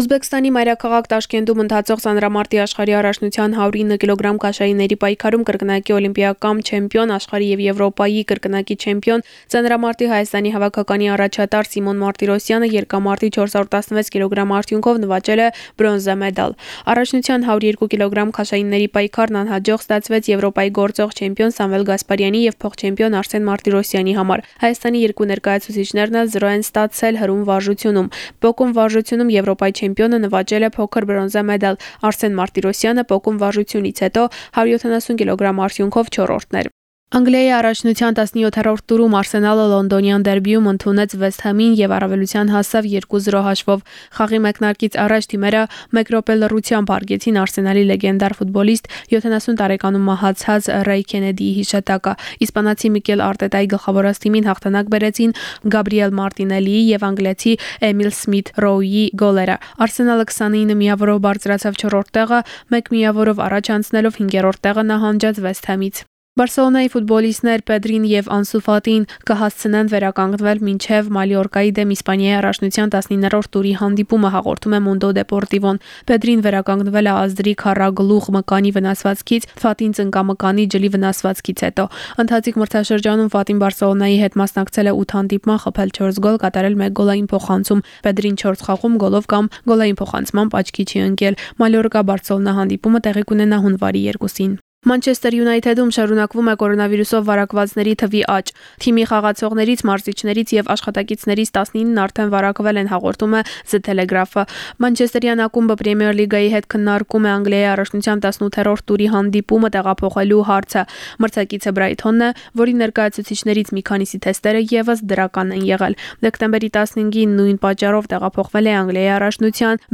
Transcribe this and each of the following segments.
Ուզբեկստանի մայրաքաղաք Տաշկենտում ընթացող ծանրամարտի աշխարհի առաջնության 109 կիլոգրամ կաշայիների պայքարում կրկնակի օլիմպիական չեմպիոն, աշխարհի եւ Եվրոպայի կրկնակի չեմպիոն ծանրամարտի Հայաստանի հավաքականի առաջատար Սիմոն Մարտիրոսյանը երկամարտի 416 կիլոգրամ արդյունքով նվաճել է բրոնզա մեդալ։ Առաջնության 102 կիլոգրամ կաշայիների պայքարն անհաջող ստացվեց Եվրոպայի գործող չեմպիոն Սամվել Գասպարյանի եւ փոխչեմպիոն Արսեն Մարտիրոսյանի համար։ Հայաստանի երկու ներկայացուցիչներն էլ 0 են ստացել հրում վարժությունում։ Բոկում վարժությունում Եվրոպայի չեմպիոնը նվաճել է փոքր բրոնզա մեդալ։ Արսեն Մարտիրոսյանը փոկում վարժությունից հետո 170 կիլոգրամ արդյունքով 4-րդն էր։ Անգլիայի առաջնության 17-րդ տուրում Արսենալը լոնդոնյան դերբիում ընդունեց Վեսթ Համին եւ առավելության հասավ 2-0 հաշվով։ Խաղի մեկնարկից առաջ թիմերը 1 րոպե լռությամբ արգեցին Արսենալի լեգենդար ֆուտբոլիստ 70 տարեկանում մահացած Ռեյ Քենեդիի հիշատակը։ Իսպանացի Միկել Արտետայի գլխավորած թիմին հաղթանակ բերեցին Գաբրիել Մարտինելիի եւ անգլիացի Էմիլ Սմիթ Ռոուի գոլերը։ Արսենալը 29 միավորով բարձրացավ 4-րդ տեղը, 1 միավորով առաջ անցնելով 5-րդ տեղը նահանջած Վեսթ Համից։ Բարսելոնայի ֆուտբոլիստներ Պեդրին եւ Անսու Ֆատին կհասցնեն վերականգնվել մինչեւ Մալիորկայի դեմ Իսպանիայի առաջնության 19-րդ տուրի հանդիպումը հաղորդում է Mundo Deportivo-ն։ Պեդրին վերականգնվել է ազդրի քարագլուխ մկանի վնասվածքից, Ֆատին ծնկամկանի ջլի վնասվածքից հետո։ Ընթացիկ մրցաշրջանում Ֆատին Բարսելոնայի հետ մասնակցել է 8 հանդիպման, խփել 4 գոլ, կատարել 1 գոլային փոխանցում։ Պեդրին 4 խաղում գոլով կամ գոլային փոխանցմամբ աչքի չի ընկել։ Մալիորկա Բարսելոնա հանդիպումը տեղի կունենա հունվարի 2-ին։ Մանչեսթեր Յունայթեդում շարունակվում է կորոնավիրուսով վարակվածների թվի աճ։ Թիմի խաղացողներից, մարզիչներից եւ աշխատակիցներից 19-ն արդեն վարակվել են, հաղորդում է The Telegraph-ը։ Մանչեսթերյան ակումբը Պրեմիեր լիգայի հետ քննարկում է Անգլիայի առաջնության 18-րդ տուրի հանդիպումը տեղափոխելու հարցը։ Մրցակիցը Բրայթոնն է, որի ներկայացուցիչներից մի քանիսի թեստերը եւս դրական են եղել։ Դեկտեմբերի 15-ին նույն պատճառով տեղափոխվել է Անգլիայի առաջնության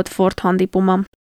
Ոթֆորդ հանդիպումը։